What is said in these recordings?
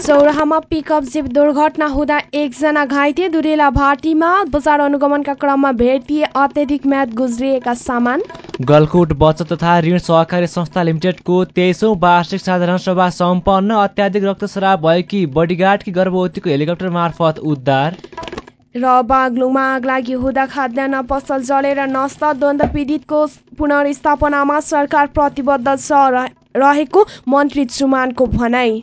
चौराहामा pickup zip दुर्घटना हुँदा एकजना घाइते दुरेला भाटीमा बजार अनुगमनका क्रममा भेटिए अत्यधिक म्याद गुज्रिएका सामान। गलकुट बचत तथा ऋण सहकारी संस्था लिमिटेडको तेइसौँ वार्षिक साधारण सभा सम्पन्न अत्याधिक रक्तस्राव भएकी बडीगार्डकी गर्भवतीको हेलिकप्टर मार्फत उद्धार? र बागलुङमा आग लागि हुँदा खाद्यान्न पसल जलेर नष्ट द्वन्द पीडितको पुनर्स्थापनामा सरकार प्रतिबद्ध छ रहेको मन्त्री चुमानको भनाई।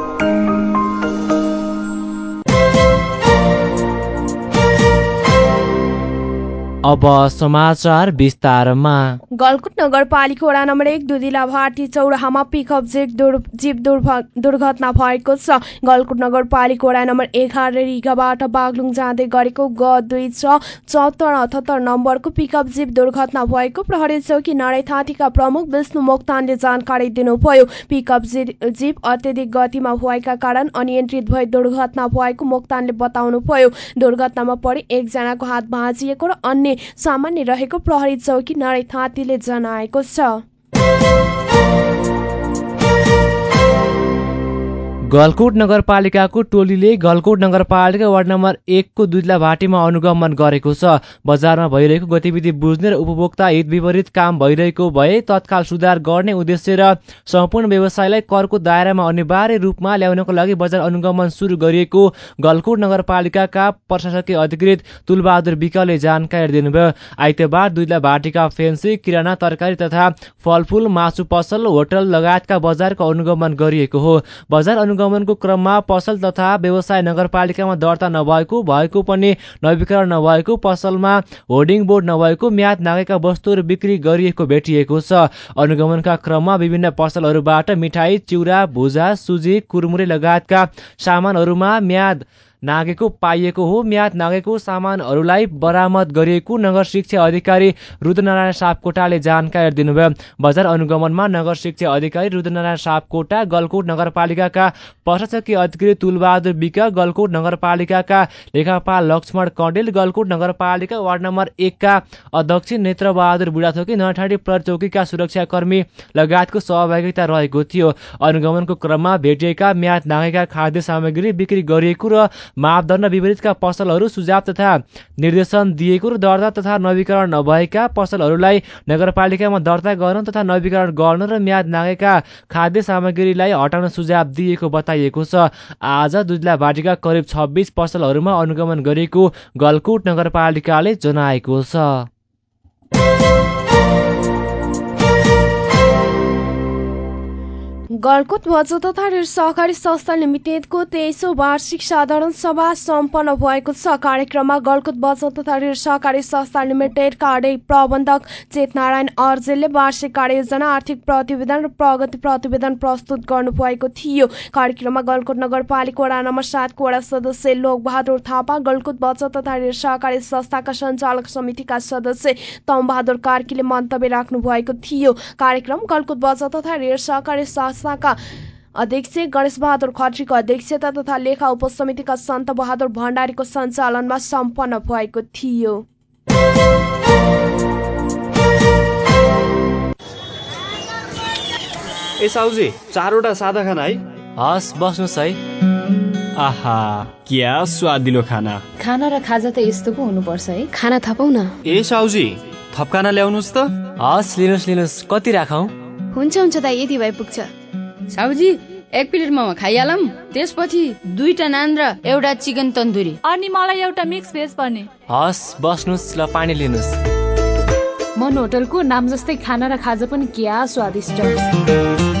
अब समाचार विस्तारमा। गलकुट नगरपालिका वडा नम्बर एक दुधिला भाटी चौराहामा पिकअप जिप जिप दुर्घटना भएको छ। गलकुट नगरपालिका वडा नम्बर एघार रिगाबाट बागलुङ जाँदै गरेको ग दुई छ चौहत्तर अठहत्तर नम्बरको पिकअप जिप दुर्घटना भएको प्रहरी चौकी थाँतीका प्रमुख विष्णु मोक्तानले जानकारी दिनुभयो। पिकअप जिप अत्यधिक गतिमा भएका कारण अनियन्त्रित भई दुर्घटना भएको मोक्तानले बताउनुभयो। दुर्घटनामा परि एकजनाको हात भाँचिएको र अन्य सामान्य रहेको प्रहरी चौकी थाँतीले जनाएको छ। गलकोट नगरपालिकाको टोलीले गलकोट नगरपालिका वार्ड नम्बर एकको दुधला भाटीमा अनुगमन गरेको छ। बजारमा भइरहेको गतिविधि बुझ्ने र उपभोक्ता हित विपरीत काम भइरहेको भए तत्काल सुधार गर्ने उद्देश्य र सम्पूर्ण व्यवसायलाई करको दायरामा अनिवार्य रूपमा ल्याउनको लागि बजार अनुगमन सुरु गरिएको गलकोट नगरपालिकाका प्रशासकीय अधिकृत तुलबहादुर विकले जानकारी दिनुभयो। आइतबार दुधला भाटीका फेन्सी किराना तरकारी तथा फलफुल मासु पसल होटल लगायतका बजारको अनुगमन गरिएको हो। बजार अनुगमनको क्रममा पसल तथा व्यवसाय नगरपालिकामा दर्ता नभएको भएको पनि नवीकरण नभएको पसलमा होर्डिङ बोर्ड नभएको म्याद नागेका वस्तुहरू बिक्री गरिएको भेटिएको छ। अनुगमनका क्रममा विभिन्न पसलहरूबाट मिठाई चिउरा भुजा सुजी कुरमुरे लगायतका सामानहरूमा म्याद नागेको पाइएको हो। म्याद नागेको सामानहरूलाई बरामद गरिएको नगर शिक्षा अधिकारी रुद्रनारायण सापकोटाले जानकारी दिनुभयो। बजार अनुगमनमा नगर शिक्षा अधिकारी रुद्रनारायण सापकोटा गलकोट नगरपालिकाका प्रशासकीय अधिकारी तुलबहादुर विक गलकोट नगरपालिकाका लेखापाल लक्ष्मण कण्डेल गलकोट नगरपालिका वार्ड नम्बर एकका अध्यक्ष नेत्रबहादुर बुढाथोकी नठाडी प्रचौकीका सुरक्षाकर्मी लगायतको सहभागिता रहेको थियो। अनुगमनको क्रममा भेटिएका म्याद नागेका खाद्य सामग्री बिक्री गरिएको र मापदण्ड विपरीतका पसलहरू सुझाव तथा निर्देशन दिएको र दर्ता तथा नवीकरण नभएका पसलहरूलाई नगरपालिकामा दर्ता गर्न तथा नवीकरण गर्न र म्याद नागेका खाद्य सामग्रीलाई हटाउन सुझाव दिएको बताइएको छ। आज दुधला भाटीका करिब छब्बिस पसलहरूमा अनुगमन गरेको गलकुट नगरपालिकाले जनाएको छ। गलकुट बचत तथा ऋण सहकारी संस्था लिमिटेडको तेइसौँ वार्षिक साधारण सभा सम्पन्न भएको छ। कार्यक्रममा गलकुट बचत तथा ऋण सहकारी संस्था लिमिटेड कार्य प्रबन्धक चेतनारायण अर्जेलले वार्षिक कार्ययोजना आर्थिक प्रतिवेदन र प्रगति प्रतिवेदन प्रस्तुत गर्नुभएको थियो। कार्यक्रममा गलकुट नगरपालिका वडा नम्बर सातको वडा सदस्य लोकबहादुर थापा गलकुट बचत तथा ऋण सहकारी संस्थाका सञ्चालक समितिका सदस्य तमबहादुर कार्कीले मन्तव्य राख्नु भएको थियो। कार्यक्रम गलकुट बचत तथा ऋण सहकारी संस्था संस्थाका अध्यक्ष गणेश बहादुर खत्रीको अध्यक्षता तथा लेखा उपसमितिका सन्त बहादुर भण्डारीको सञ्चालनमा सम्पन्न भएको थियो। ए साउजी चारवटा सादा खाना है? हस् बस्नुहोस् है। आहा क्या स्वादिलो खाना। खाना र खाजा त यस्तो पो हुनुपर्छ है। खाना थपौ न ए साउजी थप खाना ल्याउनुहोस् त। हस् लिनुहोस् लिनुहोस् कति राखौँ? हुन्छ हुन्छ दाइ यति भए पुग्छ साउजी एक प्लेट मोमो खाइहालौँ त्यसपछि दुईटा नान र एउटा चिकन तन्दुरी। अनि मलाई एउटा मिक्स भेज पर्ने हस् बस्नुहोस् ल पानी लिनुहोस् मन होटलको नाम जस्तै खाना र खाजा पनि क्या स्वादिष्ट।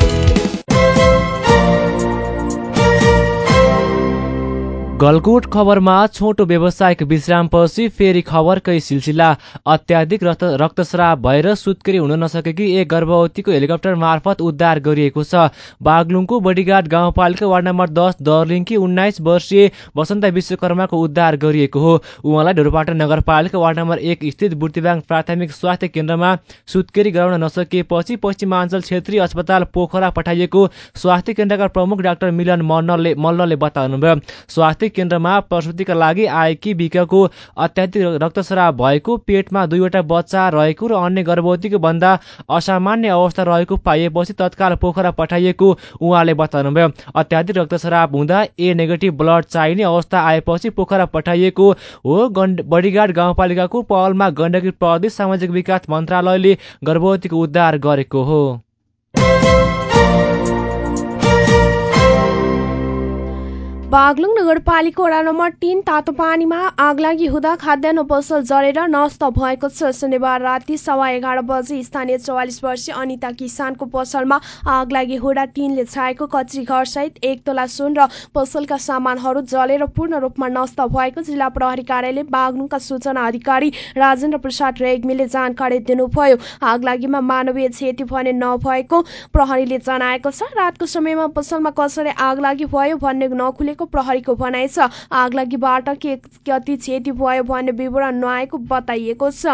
गलकोट खबरमा छोटो व्यावसायिक विश्रामपछि फेरि खबरकै सिलसिला। अत्याधिक रक्त रक्तस्राव भएर सुत्केरी हुन नसकेकी एक गर्भवतीको हेलिकप्टर मार्फत उद्धार गरिएको छ। बागलुङको बडीघाट गाउँपालिका वार्ड नम्बर दस दर्लिङकी उन्नाइस वर्षीय वसन्त विश्वकर्माको उद्धार गरिएको हो। उहाँलाई ढोरपाटा नगरपालिका वार्ड नम्बर एक स्थित बुर्तिबाङ प्राथमिक स्वास्थ्य केन्द्रमा सुत्केरी गराउन नसकिएपछि पश्चिमाञ्चल क्षेत्रीय अस्पताल पोखरा पठाइएको स्वास्थ्य केन्द्रका प्रमुख डाक्टर मिलन मल्लले मल्लले बताउनुभयो। स्वास्थ्य केन्द्रमा प्रसुतिका लागि आएकी बिकाको अत्याधिक रक्तस्राव भएको पेटमा दुईवटा बच्चा रहेको र अन्य गर्भवतीको भन्दा असामान्य अवस्था रहेको पाइएपछि तत्काल पोखरा पठाइएको उहाँले बताउनुभयो। अत्याधिक रक्तस्राव हुँदा ए नेगेटिभ ब्लड चाहिने अवस्था आएपछि पोखरा पठाइएको हो। बडीघाट गाउँपालिकाको पहलमा गण्डकी प्रदेश सामाजिक विकास मन्त्रालयले गर्भवतीको उद्धार गरेको हो। बागलुङ नगरपालिका वडा नम्बर तीन तातो पानीमा आगलागी हुँदा खाद्यान्न पसल जरेर नष्ट भएको छ। शनिबार राति सवा एघार बजे स्थानीय चौवालिस वर्षीय अनिता किसानको पसलमा आगलागी हुँदा तिनले छाएको कच्ची घरसहित एक तोला सुन र पसलका सामानहरू जलेर पूर्ण रूपमा नष्ट भएको जिल्ला प्रहरी कार्यालय बागलुङका सूचना अधिकारी राजेन्द्र प्रसाद रेग्मीले जानकारी दिनुभयो। आगलागीमा मानवीय क्षति भने नभएको प्रहरीले जनाएको छ। रातको समयमा पसलमा कसरी आगलागी भयो भन्ने नखुलेको प्रहरीको भनाइ छ। आगलागीबाट के कति क्षति भयो भन्ने विवरण नआएको बताइएको छ।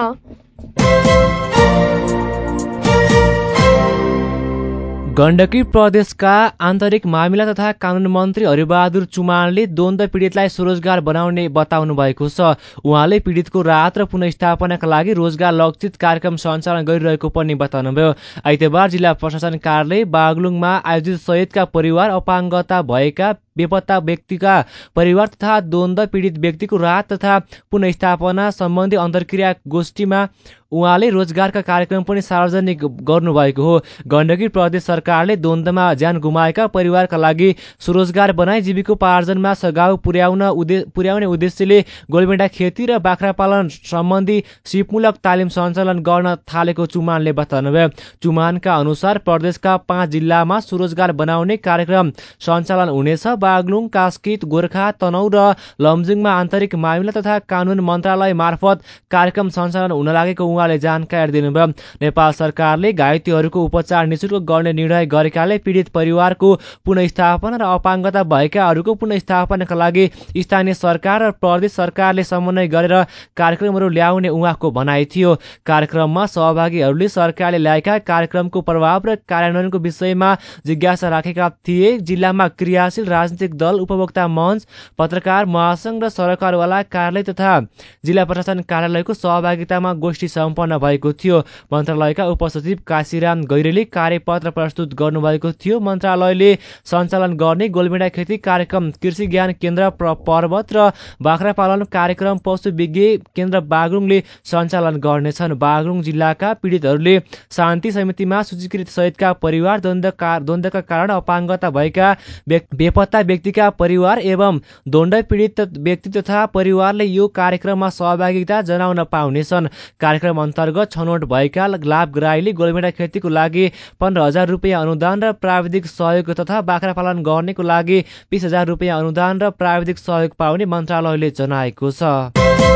गण्डकी प्रदेशका आन्तरिक मामिला तथा कानुन मन्त्री हरिबहादुर चुमानले द्वन्द पीडितलाई स्वरोजगार बनाउने बताउनु भएको छ। उहाँले पीडितको राहत र पुनस्थापनाका लागि रोजगार लक्षित कार्यक्रम सञ्चालन गरिरहेको पनि बताउनुभयो। आइतबार जिल्ला प्रशासन कार्यालय बागलुङमा आयोजित सहितका परिवार अपाङ्गता भएका बेपत्ता व्यक्तिका परिवार तथा द्वन्द पीडित व्यक्तिको राहत तथा पुनस्थापना सम्बन्धी अन्तर्क्रिया गोष्ठीमा उहाँले रोजगारका कार्यक्रम पनि सार्वजनिक गर्नुभएको हो। गण्डकी प्रदेश सरकारले द्वन्द्वमा ज्यान गुमाएका परिवारका लागि स्वरोजगार बनाई जीविकोपार्जनमा सघाउ पुर्याउन उदे पुर्याउने उद्देश्यले गोलबेडा खेती र बाख्रा पालन सम्बन्धी सिपमूलक तालिम सञ्चालन गर्न थालेको चुमानले बताउनुभयो। चुमानका अनुसार प्रदेशका पाँच जिल्लामा स्वरोजगार बनाउने कार्यक्रम सञ्चालन हुनेछ। बागलुङ कास्कित गोर्खा तनौ र लमजुङमा आन्तरिक मामिला तथा कानुन मन्त्रालय मार्फत कार्यक्रम सञ्चालन हुन लागेको उहाँले जानकारी दिनुभयो। नेपाल सरकारले घाइतेहरूको उपचार निशुल्क गर्ने निर्णय गरेकाले पीडित परिवारको पुनस्थापना र अपाङ्गता भएकाहरूको पुनस्थापनाका लागि स्थानीय सरकार र प्रदेश सरकारले समन्वय गरेर कार्यक्रमहरू ल्याउने उहाँको भनाइ थियो। कार्यक्रममा सहभागीहरूले सरकारले ल्याएका कार्यक्रमको प्रभाव र कार्यान्वयनको विषयमा जिज्ञासा राखेका थिए। जिल्लामा क्रियाशील राजनीतिक दल उपभोक्ता मञ्च पत्रकार महासंघ र सरकारवाला कार्यालय तथा जिल्ला प्रशासन कार्यालयको सहभागितामा गोष्ठी सम्पन्न भएको थियो। मन्त्रालयका उपसचिव काशीराम गैरेले कार्यपत्र प्रस्तुत गर्नुभएको थियो। मन्त्रालयले सञ्चालन गर्ने गोलमेडा खेती कार्यक्रम कृषि ज्ञान केन्द्र पर्वत र बाख्रा पालन कार्यक्रम पशु विज्ञ केन्द्र बागलुङले सञ्चालन गर्नेछन्। बागलुङ जिल्लाका पीडितहरूले शान्ति समितिमा सूचीकृत सहितका परिवार द्वन्द्वका कारण अपाङ्गता भएका बेपत्ता व्यक्तिका परिवार एवं द्वन्द पीडित व्यक्ति तथा परिवारले यो कार्यक्रममा सहभागिता जनाउन पाउनेछन्। कार्यक्रम अन्तर्गत छनौट भएका लाभग्राहीले गोलमेडा खेतीको लागि पन्ध्र हजार रुपियाँ अनुदान र प्राविधिक सहयोग तथा बाख्रा पालन गर्नेको लागि बिस हजार रुपियाँ अनुदान र प्राविधिक सहयोग पाउने मन्त्रालयले जनाएको छ।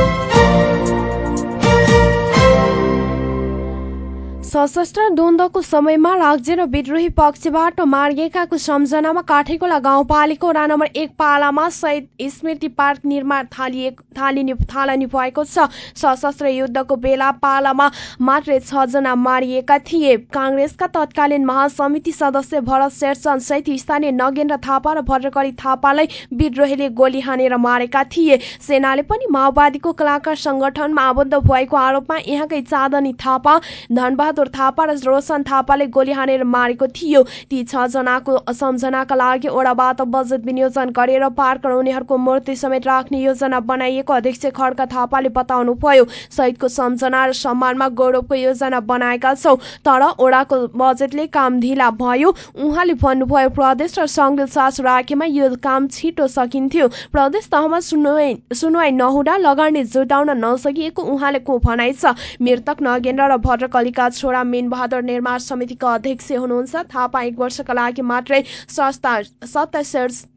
सशस्त्र द्वन्द्वको समयमा राज्य र विद्रोही पक्षबाट मारिएकाको सम्झनामा काठेकोला गाउँपालिका वडा नम्बर एक पालामा शहीद स्मृति पार्क निर्माण थालिने थालनी भएको छ। सशस्त्र युद्धको बेला पालामा मात्रै छजना मारिएका थिए। काङ्ग्रेसका तत्कालीन महासमिति सदस्य भरत शेरचन सहित स्थानीय नगेन्द्र थापा र भद्रकरी थापालाई विद्रोहीले गोली हानेर मारेका थिए। सेनाले पनि माओवादीको कलाकार संगठनमा आबद्ध भएको आरोपमा यहाँकै चाँदनी थापा धनबहादुर बहादुर थापा र रोशन थापाले गोली हानेर मारेको थियो। ती छ जनाको सम्झनाका लागि ओडाबाट बजेट विनियोजन गरेर पार्क र उनीहरूको मूर्ति समेत राख्ने योजना बनाइएको अध्यक्ष खड्का थापाले बताउनु भयो शहीदको सम्झना र सम्मानमा गौरवको योजना बनाएका छौ तर ओडाको बजेटले काम ढिला भयो। उहाँले भन्नुभयो प्रदेश र सङ्घले सास राखेमा यो काम छिटो सकिन्थ्यो। प्रदेश तहमा सुनवाई सुनवाई नहुँदा लगानी जुटाउन नसकिएको उहाँले को भनाइ छ? मृतक नगेन्द्र र भद्रकलिका छोरा मिन बहादुर निर्माण समितिको अध्यक्ष हुनुहुन्छ। थापा एक वर्षका लागि मात्रै संस्था सत्ता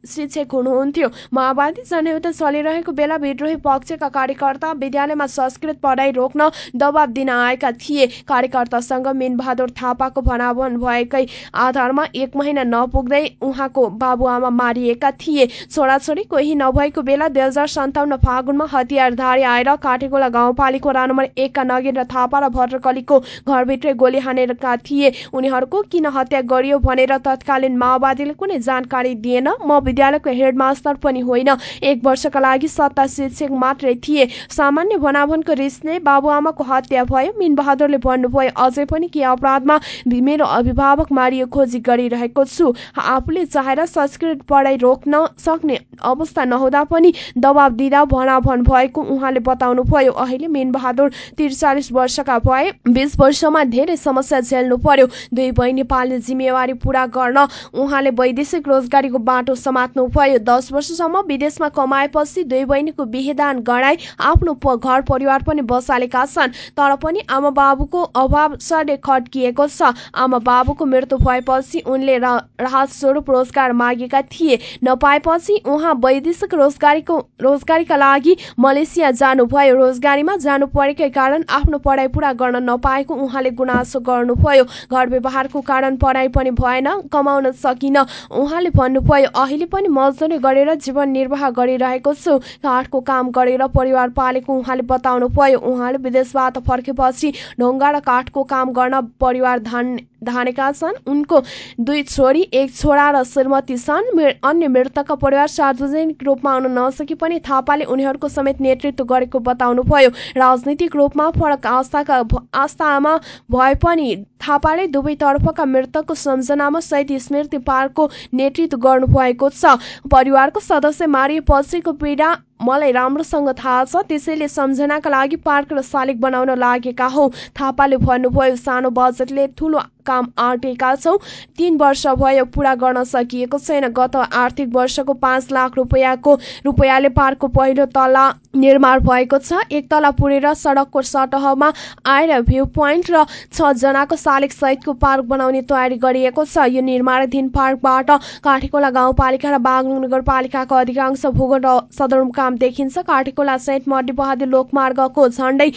शिक्षक हुनुहुन्थ्यो। माओवादी जनयुद्ध चलिरहेको बेला विद्रोही पक्षका कार्यकर्ता विद्यालयमा संस्कृत पढाइ रोक्न दबाब दिन आएका थिए। कार्यकर्तासँग मिन बहादुर थापाको भनावन भएकै आधारमा एक महिना नपुग्दै उहाँको बाबुआमा मारिएका थिए। छोराछोरी कोही नभएको बेला दुई हजार सन्ताउन्न फागुनमा हतियारधारी आएर काटेगोला गाउँपालिका वडा नम्बर एकका नगेन्द्र थापा र भद्रकलीको घरभित्र भित्रै गोली हानेका थिए। उनीहरूको किन हत्या गरियो भनेर तत्कालीन माओवादीले कुनै जानकारी दिएन? म विद्यालयको हेडमास्टर पनि होइन। एक वर्षका लागि सत्ता शिक्षक मात्रै थिए। सामान्य भनाभनको रिसले बाबुआमाको हत्या भयो। मिन बहादुरले भन्नुभयो अझै पनि के अपराधमा मेरो अभिभावक मारियो खोजी गरिरहेको छु। आफूले चाहेर संस्कृत पढाइ रोक्न सक्ने अवस्था नहुँदा पनि दबाब दिँदा भनाभन भएको उहाँले बताउनु भयो अहिले मिन बहादुर त्रिचालिस वर्षका भए बिस वर्षमा धेरै समस्या झेल्नु पर्यो। दुई बहिनी पाल्ने जिम्मेवारी पूरा गर्न उहाँले वैदेशिक रोजगारीको बाटो समात्नु भयो। दस वर्षसम्म विदेशमा कमाएपछि दुई बहिनीको बिहेदान गराई आफ्नो घर परिवार पनि बसालेका छन्। तर पनि आमा बाबुको अभाव सधैँ खड्किएको छ। आमा बाबुको मृत्यु भएपछि उनले राहत स्वरूप रोजगार मागेका थिए। नपाएपछि उहाँ वैदेशिक रोजगारीको रोजगारीका लागि मलेसिया जानुभयो। रोजगारीमा जानु परेकै कारण आफ्नो पढाइ पूरा गर्न नपाएको उहाँले गुनासो गर्नुभयो। घर व्यवहारको कारण पढाइ पनि भएन कमाउन सकिन उहाँले भन्नुभयो अहिले पनि मजदुरी गरेर जीवन निर्वाह गरिरहेको छु। काठको काम गरेर परिवार पालेको उहाँले बताउनु भयो। उहाँले विदेशबाट फर्केपछि ढुङ्गा र काठको काम गर्न परिवार धान धानेका छन्। उनको दुई छोरी एक छोरा र श्रीमती छन्। अन्य मृतकका परिवार सार्वजनिक रूपमा आउन नसके पनि थापाले उनीहरूको समेत नेतृत्व गरेको बताउनु भयो। राजनीतिक रूपमा फरक आस्थाका आस्थामा भए पनि थापाले दुवैतर्फका मृतकको सम्झनामा शहीद स्मृति पार्कको नेतृत्व गर्नुभएको छ। परिवारको सदस्य मारिएपछिको पीडा मलाई राम्रोसँग थाहा छ त्यसैले सम्झनाका लागि पार्क र शालिग बनाउन लागेका हौ। थापाले भन्नुभयो सानो बजेटले ठुलो काम आँटेका छौँ। तिन वर्ष भयो पुरा गर्न सकिएको छैन। गत आर्थिक वर्षको पाँच लाख रुपियाँको रुपियाँले पार्कको पहिलो तला निर्माण भएको छ। एक तला पुरेर सडकको सतहमा आएर भ्यू पोइन्ट र छजनाको शालिग सहितको पार्क बनाउने तयारी गरिएको छ। यो निर्माणाधीन पार्कबाट काठीकोला गाउँपालिका र बागलुङ नगरपालिकाको अधिकांश भूगोल र सदरमुकाम देखिन्छ। काठीकोला सहित मध्यपहाडी लोकमार्गको झण्डै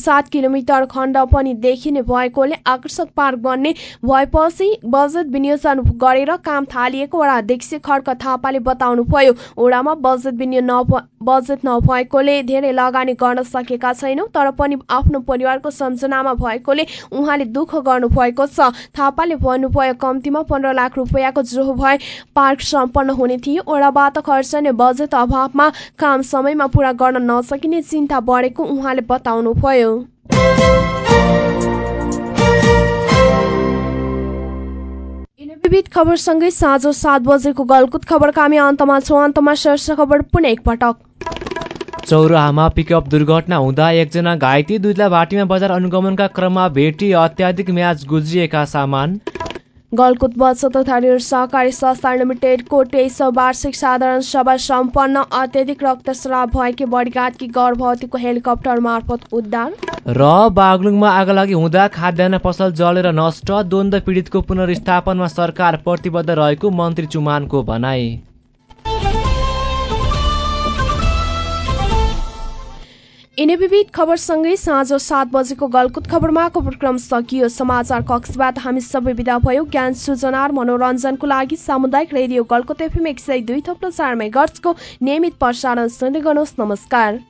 सात किलोमिटर खण्ड पनि देखिने भएकोले आकर्षक पार्क बन्ने भएपछि बजेट विनियोजन गरेर काम थालिएको वडा अध्यक्ष खड्क थापाले बताउनु भयो ओडामा बजेट विनियोजन बजेट नभएकोले धेरै लगानी गर्न सकेका छैनौँ तर पनि आफ्नो परिवारको सम्झनामा भएकोले उहाँले दुःख गर्नु भएको छ। थापाले भन्नुभयो कम्तीमा पन्ध्र लाख रुपियाँको जोहो भए पार्क सम्पन्न हुने थियो। ओडाबाट खर्चने बजेट अभावमा काम समयमा पूरा गर्न नसकिने चिन्ता बढेको उहाँले बताउनुभयो। विविध खबरसँगै साँझ सात बजेको गलकुत खबरका हामी अन्तमा छौँ। अन्तमा शीर्ष खबर पुनः एकपटक चौराहामा पिकअप दुर्घटना हुँदा एकजना घाइते दुईलाई भाटीमा बजार अनुगमनका क्रममा भेटी अत्याधिक म्याच गुज्रिएका सामान। गलकुत बच्चा तथा ऋण सहकारी संस्था लिमिटेडको तेइस वार्षिक साधारण सभा सम्पन्न अत्यधिक रक्तस्राव भएकी बडीघाटकी गर्भवतीको हेलिकप्टर मार्फत उद्धार। र बागलुङमा आगलागी हुँदा खाद्यान्न पसल जलेर नष्ट द्वन्द्व पीडितको पुनर्स्थापनमा सरकार प्रतिबद्ध रहेको मन्त्री चुमानको भनाई। यिनै विविध खबरसँगै साँझ सात बजेको गलकुत खबरमा खबरक्रम सकियो। समाचार कक्षबाट हामी सबै विदा भयो। ज्ञान सूचना र मनोरञ्जनको लागि सामुदायिक रेडियो गलकुत एफएम एक सय दुई थप्लो चार मेगर्सको नियमित प्रसारण सुन्दै गर्नुहोस्। नमस्कार।